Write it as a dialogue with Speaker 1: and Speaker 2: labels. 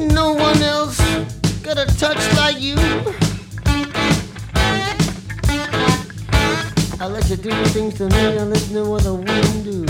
Speaker 1: No one else got a touch like you. I let you do things to me, I let no other woman do.